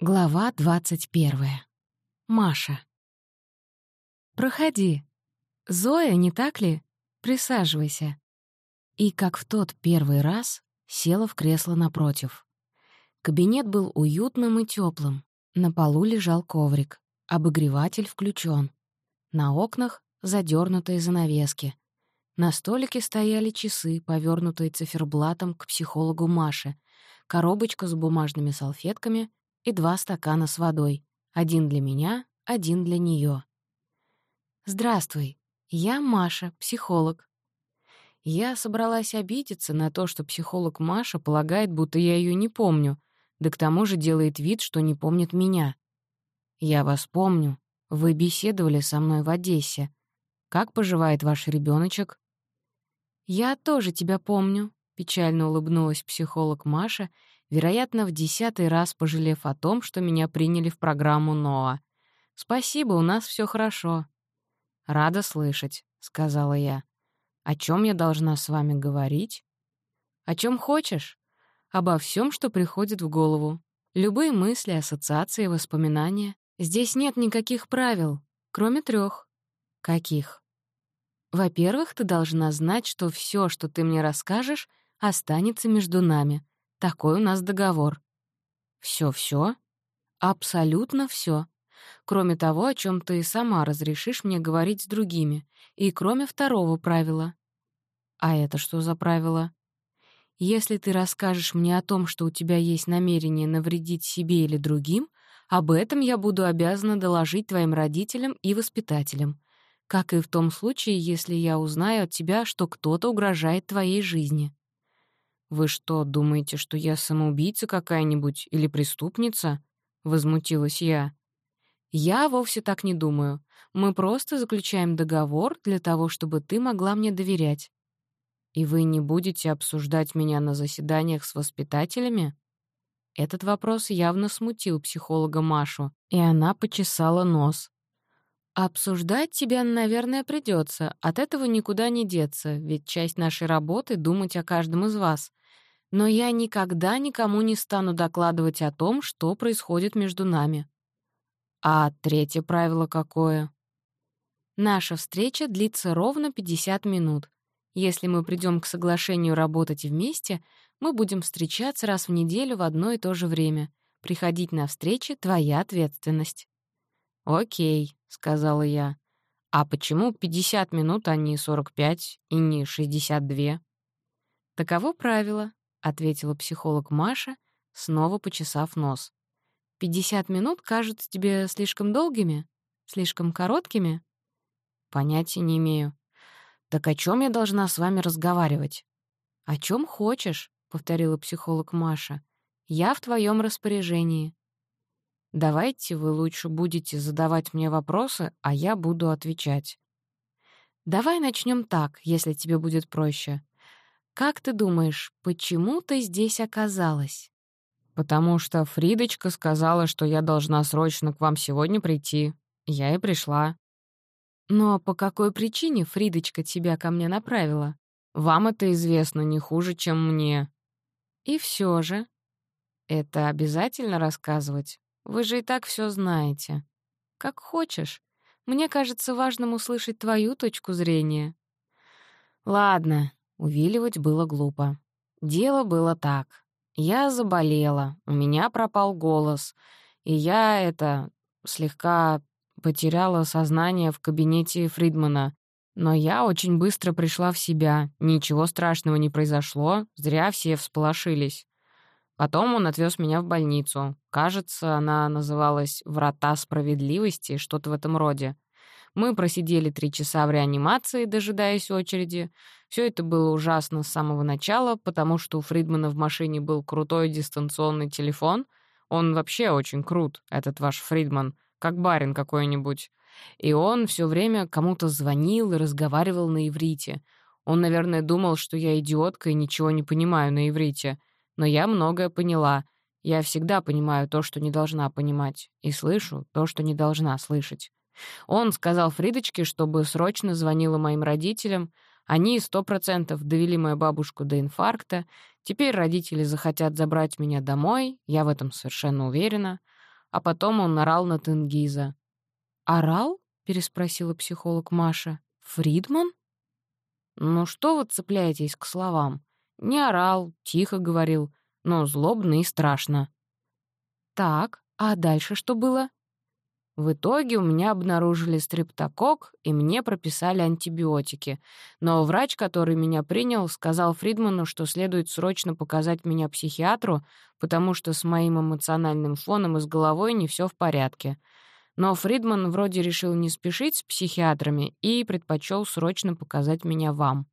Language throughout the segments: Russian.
Глава двадцать первая. Маша. «Проходи. Зоя, не так ли? Присаживайся». И, как в тот первый раз, села в кресло напротив. Кабинет был уютным и теплым. На полу лежал коврик. Обогреватель включен. На окнах — задернутые занавески. На столике стояли часы, повернутые циферблатом к психологу Маше, коробочка с бумажными салфетками — и два стакана с водой. Один для меня, один для нее. «Здравствуй, я Маша, психолог». Я собралась обидеться на то, что психолог Маша полагает, будто я ее не помню, да к тому же делает вид, что не помнит меня. «Я вас помню. Вы беседовали со мной в Одессе. Как поживает ваш ребеночек? «Я тоже тебя помню», — печально улыбнулась психолог Маша вероятно, в десятый раз пожалев о том, что меня приняли в программу НОА. «Спасибо, у нас все хорошо». «Рада слышать», — сказала я. «О чем я должна с вами говорить?» «О чем хочешь. Обо всем, что приходит в голову. Любые мысли, ассоциации, воспоминания. Здесь нет никаких правил, кроме трех. «Каких?» «Во-первых, ты должна знать, что все, что ты мне расскажешь, останется между нами. Такой у нас договор. Все-все? Абсолютно все. Кроме того, о чем ты сама разрешишь мне говорить с другими, и кроме второго правила. А это что за правило? Если ты расскажешь мне о том, что у тебя есть намерение навредить себе или другим, об этом я буду обязана доложить твоим родителям и воспитателям, как и в том случае, если я узнаю от тебя, что кто-то угрожает твоей жизни. «Вы что, думаете, что я самоубийца какая-нибудь или преступница?» — возмутилась я. «Я вовсе так не думаю. Мы просто заключаем договор для того, чтобы ты могла мне доверять». «И вы не будете обсуждать меня на заседаниях с воспитателями?» Этот вопрос явно смутил психолога Машу, и она почесала нос. «Обсуждать тебя, наверное, придется. От этого никуда не деться, ведь часть нашей работы — думать о каждом из вас но я никогда никому не стану докладывать о том, что происходит между нами. А третье правило какое? Наша встреча длится ровно 50 минут. Если мы придем к соглашению работать вместе, мы будем встречаться раз в неделю в одно и то же время. Приходить на встречи — твоя ответственность. «Окей», — сказала я. «А почему 50 минут, а не 45 и не 62?» Таково правило, — ответила психолог Маша, снова почесав нос. «Пятьдесят минут кажутся тебе слишком долгими? Слишком короткими?» «Понятия не имею. Так о чем я должна с вами разговаривать?» «О чем хочешь», — повторила психолог Маша. «Я в твоем распоряжении». «Давайте вы лучше будете задавать мне вопросы, а я буду отвечать». «Давай начнем так, если тебе будет проще. «Как ты думаешь, почему ты здесь оказалась?» «Потому что Фридочка сказала, что я должна срочно к вам сегодня прийти. Я и пришла». «Но по какой причине Фридочка тебя ко мне направила?» «Вам это известно не хуже, чем мне». «И все же...» «Это обязательно рассказывать? Вы же и так все знаете». «Как хочешь. Мне кажется важным услышать твою точку зрения». «Ладно, Увиливать было глупо. Дело было так. Я заболела, у меня пропал голос, и я, это, слегка потеряла сознание в кабинете Фридмана. Но я очень быстро пришла в себя, ничего страшного не произошло, зря все всполошились. Потом он отвез меня в больницу. Кажется, она называлась «Врата справедливости», что-то в этом роде. Мы просидели три часа в реанимации, дожидаясь очереди. Все это было ужасно с самого начала, потому что у Фридмана в машине был крутой дистанционный телефон. Он вообще очень крут, этот ваш Фридман, как барин какой-нибудь. И он все время кому-то звонил и разговаривал на иврите. Он, наверное, думал, что я идиотка и ничего не понимаю на иврите. Но я многое поняла. Я всегда понимаю то, что не должна понимать, и слышу то, что не должна слышать. Он сказал Фридочке, чтобы срочно звонила моим родителям. Они сто процентов довели мою бабушку до инфаркта. Теперь родители захотят забрать меня домой, я в этом совершенно уверена. а потом он орал на Тенгиза. «Орал?» — переспросила психолог Маша. «Фридман?» «Ну что вы цепляетесь к словам? Не орал, тихо говорил, но злобно и страшно». «Так, а дальше что было?» В итоге у меня обнаружили стрептокок, и мне прописали антибиотики. Но врач, который меня принял, сказал Фридману, что следует срочно показать меня психиатру, потому что с моим эмоциональным фоном и с головой не все в порядке. Но Фридман вроде решил не спешить с психиатрами и предпочел срочно показать меня вам.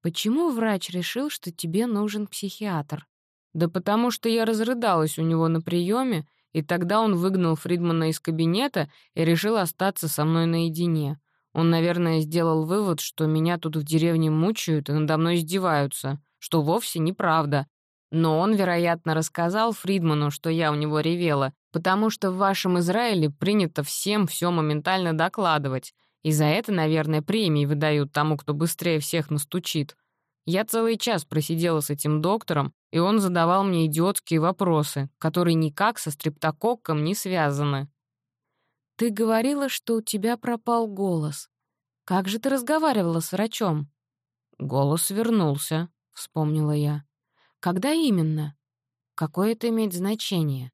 Почему врач решил, что тебе нужен психиатр? Да потому что я разрыдалась у него на приеме, и тогда он выгнал Фридмана из кабинета и решил остаться со мной наедине. Он, наверное, сделал вывод, что меня тут в деревне мучают и надо мной издеваются, что вовсе неправда. Но он, вероятно, рассказал Фридману, что я у него ревела, потому что в вашем Израиле принято всем все моментально докладывать, и за это, наверное, премии выдают тому, кто быстрее всех настучит. Я целый час просидела с этим доктором, и он задавал мне идиотские вопросы, которые никак со стрептококком не связаны. «Ты говорила, что у тебя пропал голос. Как же ты разговаривала с врачом?» «Голос вернулся», — вспомнила я. «Когда именно? Какое это имеет значение?»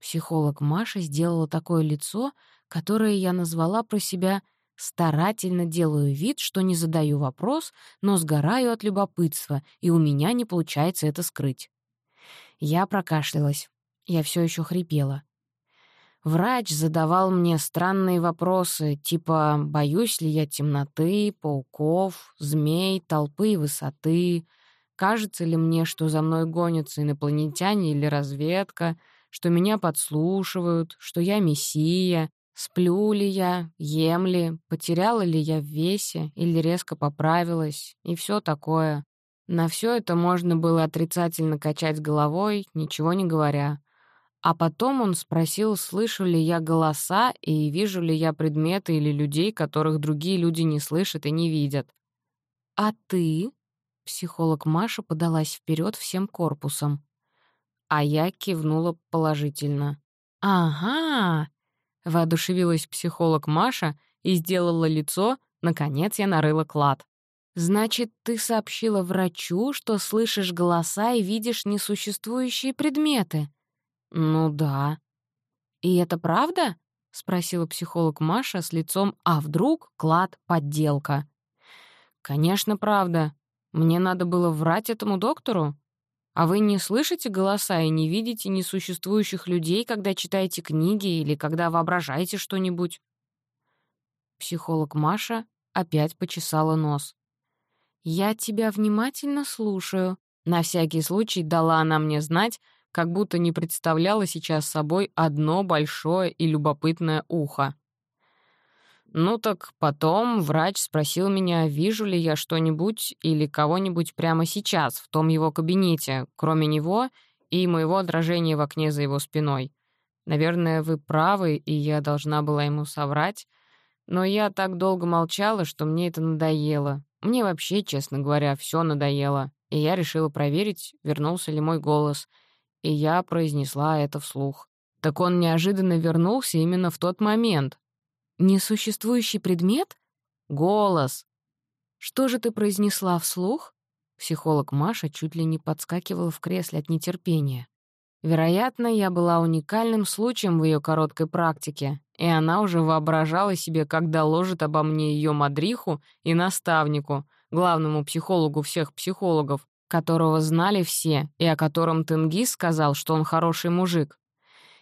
Психолог Маша сделала такое лицо, которое я назвала про себя Старательно делаю вид, что не задаю вопрос, но сгораю от любопытства, и у меня не получается это скрыть. Я прокашлялась. Я все еще хрипела. Врач задавал мне странные вопросы, типа «боюсь ли я темноты, пауков, змей, толпы и высоты», «кажется ли мне, что за мной гонятся инопланетяне или разведка», что меня подслушивают, что я мессия, Сплю ли я, ем ли, потеряла ли я в весе или резко поправилась, и все такое. На все это можно было отрицательно качать головой, ничего не говоря. А потом он спросил, слышу ли я голоса и вижу ли я предметы или людей, которых другие люди не слышат и не видят. «А ты?» — психолог Маша подалась вперед всем корпусом. А я кивнула положительно. «Ага, Воодушевилась психолог Маша и сделала лицо, наконец я нарыла клад. «Значит, ты сообщила врачу, что слышишь голоса и видишь несуществующие предметы?» «Ну да». «И это правда?» — спросила психолог Маша с лицом «А вдруг клад — подделка?» «Конечно, правда. Мне надо было врать этому доктору. А вы не слышите голоса и не видите несуществующих людей, когда читаете книги или когда воображаете что-нибудь?» Психолог Маша опять почесала нос. «Я тебя внимательно слушаю». На всякий случай дала она мне знать, как будто не представляла сейчас собой одно большое и любопытное ухо. Ну так потом врач спросил меня, вижу ли я что-нибудь или кого-нибудь прямо сейчас в том его кабинете, кроме него и моего отражения в окне за его спиной. Наверное, вы правы, и я должна была ему соврать. Но я так долго молчала, что мне это надоело. Мне вообще, честно говоря, все надоело. И я решила проверить, вернулся ли мой голос. И я произнесла это вслух. Так он неожиданно вернулся именно в тот момент, Несуществующий предмет? Голос. Что же ты произнесла вслух? Психолог Маша чуть ли не подскакивала в кресле от нетерпения. Вероятно, я была уникальным случаем в ее короткой практике, и она уже воображала себе, как доложит обо мне ее мадриху и наставнику, главному психологу всех психологов, которого знали все, и о котором Тенгиз сказал, что он хороший мужик,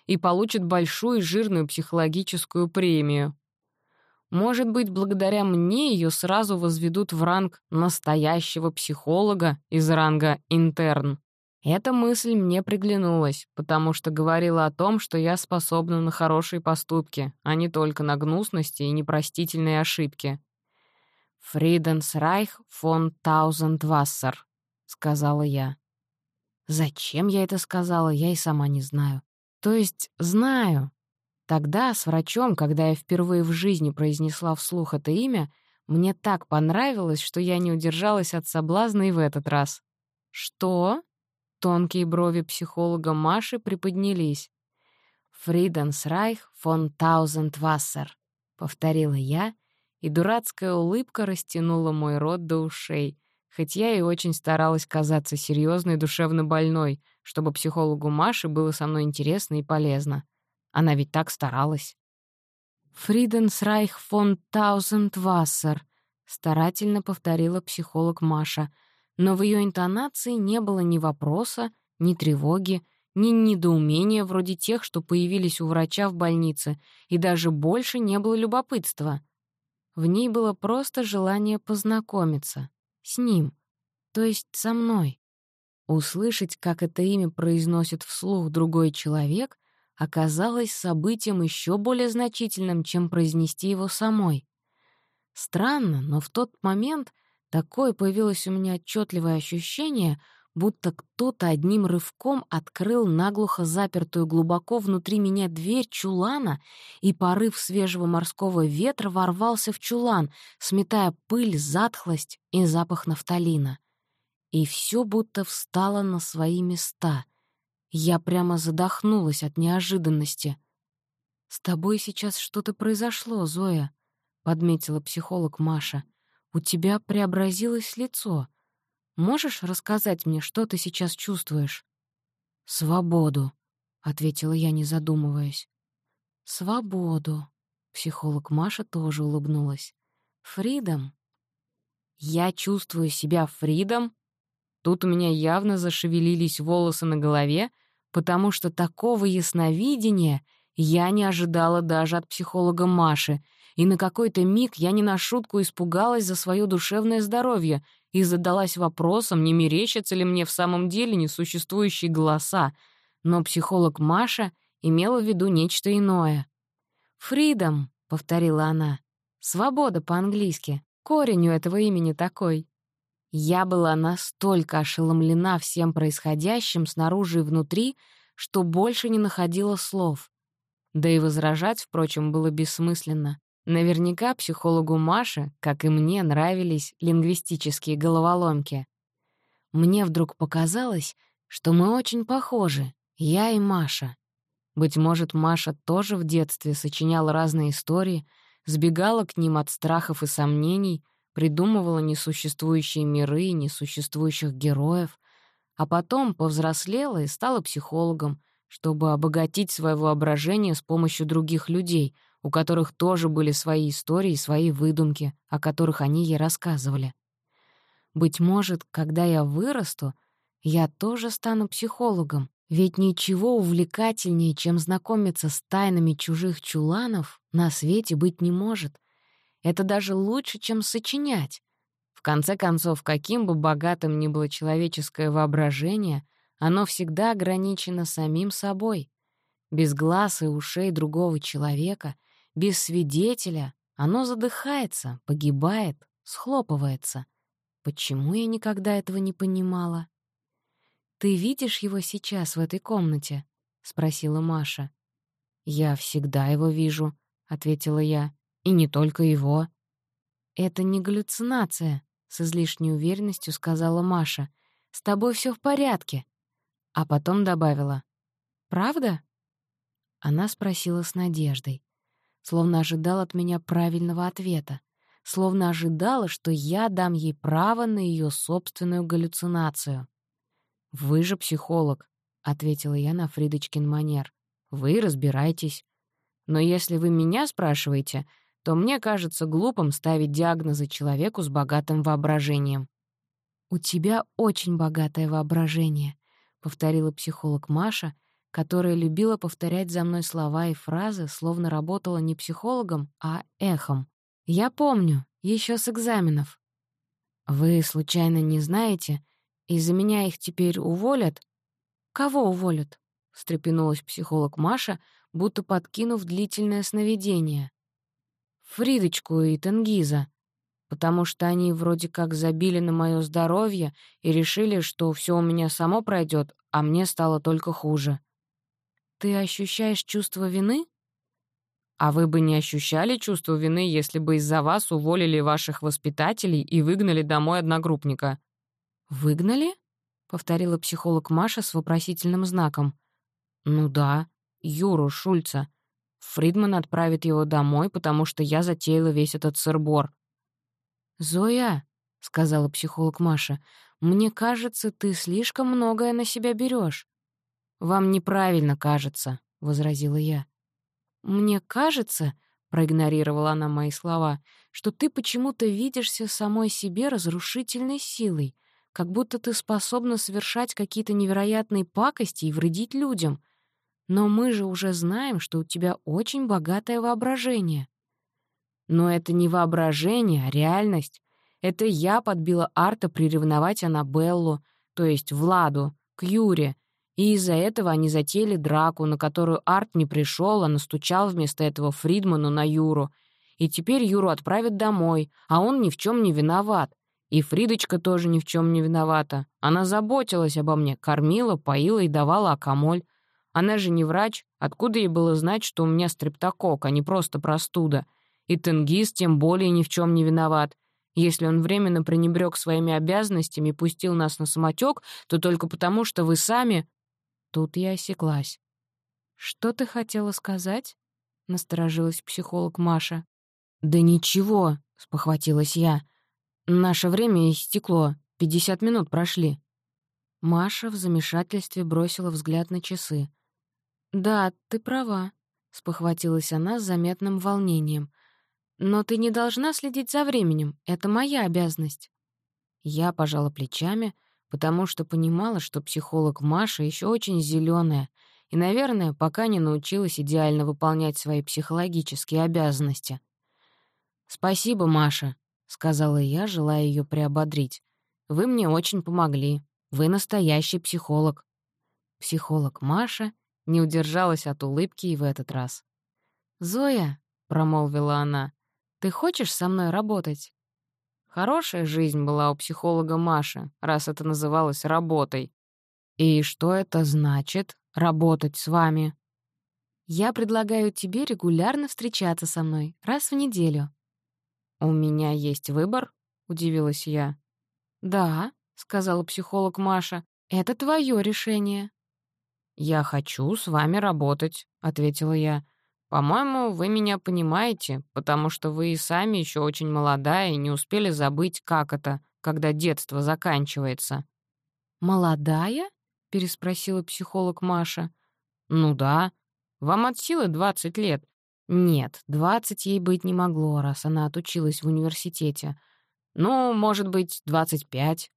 и получит большую жирную психологическую премию. Может быть, благодаря мне ее сразу возведут в ранг настоящего психолога из ранга интерн. Эта мысль мне приглянулась, потому что говорила о том, что я способна на хорошие поступки, а не только на гнусности и непростительные ошибки. «Фриденсрайх фон Таузендвассер», — сказала я. Зачем я это сказала, я и сама не знаю. То есть знаю, Тогда с врачом, когда я впервые в жизни произнесла вслух это имя, мне так понравилось, что я не удержалась от соблазна и в этот раз. «Что?» — тонкие брови психолога Маши приподнялись. «Фриденсрайх фон Таузендвассер», — повторила я, и дурацкая улыбка растянула мой рот до ушей, хоть я и очень старалась казаться серьезной душевно больной, чтобы психологу Маше было со мной интересно и полезно. Она ведь так старалась. «Фриденсрайх фон Таузендвассер», — старательно повторила психолог Маша, но в ее интонации не было ни вопроса, ни тревоги, ни недоумения вроде тех, что появились у врача в больнице, и даже больше не было любопытства. В ней было просто желание познакомиться. С ним. То есть со мной. Услышать, как это имя произносит вслух другой человек, оказалось событием еще более значительным, чем произнести его самой. Странно, но в тот момент такое появилось у меня отчетливое ощущение, будто кто-то одним рывком открыл наглухо запертую глубоко внутри меня дверь чулана, и порыв свежего морского ветра ворвался в чулан, сметая пыль, затхлость и запах нафталина. И все будто встало на свои места. Я прямо задохнулась от неожиданности. «С тобой сейчас что-то произошло, Зоя», — подметила психолог Маша. «У тебя преобразилось лицо. Можешь рассказать мне, что ты сейчас чувствуешь?» «Свободу», — ответила я, не задумываясь. «Свободу», — психолог Маша тоже улыбнулась. «Фридом». «Я чувствую себя Фридом?» Тут у меня явно зашевелились волосы на голове, потому что такого ясновидения я не ожидала даже от психолога Маши, и на какой-то миг я не на шутку испугалась за свое душевное здоровье и задалась вопросом, не мерещатся ли мне в самом деле несуществующие голоса, но психолог Маша имела в виду нечто иное. «Фридом», — повторила она, — «свобода по-английски, корень у этого имени такой». Я была настолько ошеломлена всем происходящим снаружи и внутри, что больше не находила слов. Да и возражать, впрочем, было бессмысленно. Наверняка психологу Маше, как и мне, нравились лингвистические головоломки. Мне вдруг показалось, что мы очень похожи, я и Маша. Быть может, Маша тоже в детстве сочиняла разные истории, сбегала к ним от страхов и сомнений, придумывала несуществующие миры и несуществующих героев, а потом повзрослела и стала психологом, чтобы обогатить свое воображение с помощью других людей, у которых тоже были свои истории и свои выдумки, о которых они ей рассказывали. Быть может, когда я вырасту, я тоже стану психологом, ведь ничего увлекательнее, чем знакомиться с тайнами чужих чуланов, на свете быть не может — это даже лучше, чем сочинять. В конце концов, каким бы богатым ни было человеческое воображение, оно всегда ограничено самим собой. Без глаз и ушей другого человека, без свидетеля, оно задыхается, погибает, схлопывается. Почему я никогда этого не понимала? «Ты видишь его сейчас в этой комнате?» — спросила Маша. «Я всегда его вижу», — ответила я. И не только его. «Это не галлюцинация», — с излишней уверенностью сказала Маша. «С тобой все в порядке». А потом добавила. «Правда?» Она спросила с надеждой, словно ожидала от меня правильного ответа, словно ожидала, что я дам ей право на ее собственную галлюцинацию. «Вы же психолог», — ответила я на Фридочкин манер. «Вы разбирайтесь. Но если вы меня спрашиваете, то мне кажется глупым ставить диагнозы человеку с богатым воображением. «У тебя очень богатое воображение», — повторила психолог Маша, которая любила повторять за мной слова и фразы, словно работала не психологом, а эхом. «Я помню, еще с экзаменов». «Вы, случайно, не знаете, из-за меня их теперь уволят?» «Кого уволят?» — встрепенулась психолог Маша, будто подкинув длительное сновидение. Фридочку и Тенгиза, потому что они вроде как забили на мое здоровье и решили, что все у меня само пройдет, а мне стало только хуже. Ты ощущаешь чувство вины? А вы бы не ощущали чувство вины, если бы из-за вас уволили ваших воспитателей и выгнали домой одногруппника? «Выгнали?» — повторила психолог Маша с вопросительным знаком. «Ну да. Юру Шульца. Фридман отправит его домой, потому что я затеяла весь этот сырбор. «Зоя», — сказала психолог Маша, — «мне кажется, ты слишком многое на себя берешь. «Вам неправильно кажется», — возразила я. «Мне кажется», — проигнорировала она мои слова, «что ты почему-то видишься самой себе разрушительной силой, как будто ты способна совершать какие-то невероятные пакости и вредить людям. Но мы же уже знаем, что у тебя очень богатое воображение». «Но это не воображение, а реальность. Это я подбила Арта приревновать Аннабеллу, то есть Владу, к Юре, и из-за этого они затеяли драку, на которую Арт не пришел, а настучал вместо этого Фридману на Юру. И теперь Юру отправят домой, а он ни в чем не виноват. И Фридочка тоже ни в чем не виновата. Она заботилась обо мне, кормила, поила и давала акамоль. Она же не врач, откуда ей было знать, что у меня стрептокок, а не просто простуда. И Тенгиз тем более ни в чем не виноват. Если он временно пренебрег своими обязанностями и пустил нас на самотек, то только потому, что вы сами Тут я осеклась. «Что ты хотела сказать?» — насторожилась психолог Маша. «Да ничего», — спохватилась я. «Наше время истекло, пятьдесят минут прошли». Маша в замешательстве бросила взгляд на часы. «Да, ты права», — спохватилась она с заметным волнением. «Но ты не должна следить за временем, это моя обязанность». Я пожала плечами, — потому что понимала, что психолог Маша еще очень зеленая и, наверное, пока не научилась идеально выполнять свои психологические обязанности. «Спасибо, Маша», — сказала я, желая ее приободрить. «Вы мне очень помогли. Вы настоящий психолог». Психолог Маша не удержалась от улыбки и в этот раз. «Зоя», — промолвила она, — «ты хочешь со мной работать?» Хорошая жизнь была у психолога Маши, раз это называлось работой. И что это значит — работать с вами? Я предлагаю тебе регулярно встречаться со мной, раз в неделю. «У меня есть выбор?» — удивилась я. «Да», — сказала психолог Маша, — «это твое решение». «Я хочу с вами работать», — ответила я. По-моему, вы меня понимаете, потому что вы и сами еще очень молодая и не успели забыть, как это, когда детство заканчивается». «Молодая?» — переспросила психолог Маша. «Ну да. Вам от силы 20 лет. Нет, 20 ей быть не могло, раз она отучилась в университете. Ну, может быть, 25.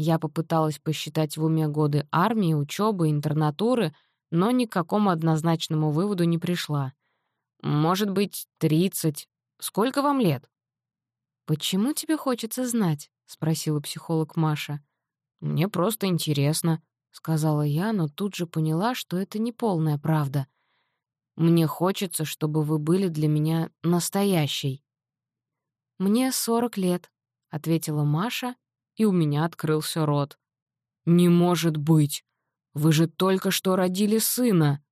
Я попыталась посчитать в уме годы армии, учебы, интернатуры, но ни к какому однозначному выводу не пришла. Может быть, тридцать. Сколько вам лет?» «Почему тебе хочется знать?» — спросила психолог Маша. «Мне просто интересно», — сказала я, но тут же поняла, что это не полная правда. «Мне хочется, чтобы вы были для меня настоящей». «Мне сорок лет», — ответила Маша, и у меня открылся рот. «Не может быть! Вы же только что родили сына!»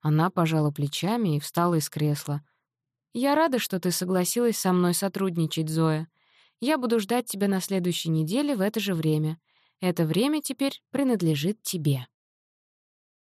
Она пожала плечами и встала из кресла. «Я рада, что ты согласилась со мной сотрудничать, Зоя. Я буду ждать тебя на следующей неделе в это же время. Это время теперь принадлежит тебе».